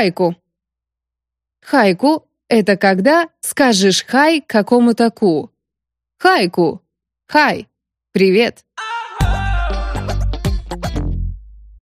Хайку. Хайку — это когда скажешь «хай» какому-то ку. Хайку. Хай. Привет.